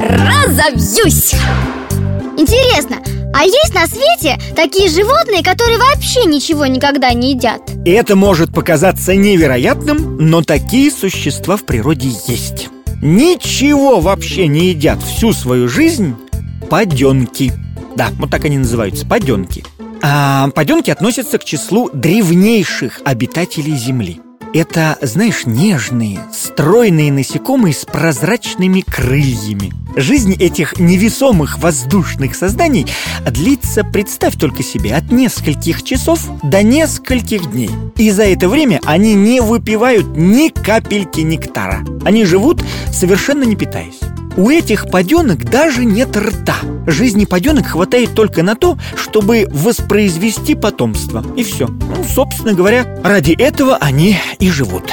разобьюсь. Интересно, а есть на свете такие животные, которые вообще ничего никогда не едят? Это может показаться невероятным, но такие существа в природе есть. Ничего вообще не едят всю свою жизнь Паденки. Да, вот так они называются, паденки. А паденки относятся к числу древнейших обитателей Земли. Это, знаешь, нежные, стройные насекомые с прозрачными крыльями. Жизнь этих невесомых воздушных созданий длится, представь только себе, от нескольких часов до нескольких дней. И за это время они не выпивают ни капельки нектара. Они живут, совершенно не питаясь. У этих паденок даже нет рта. Жизни паденок хватает только на то, чтобы воспроизвести потомство. И все. Ну, собственно говоря, ради этого они и живут.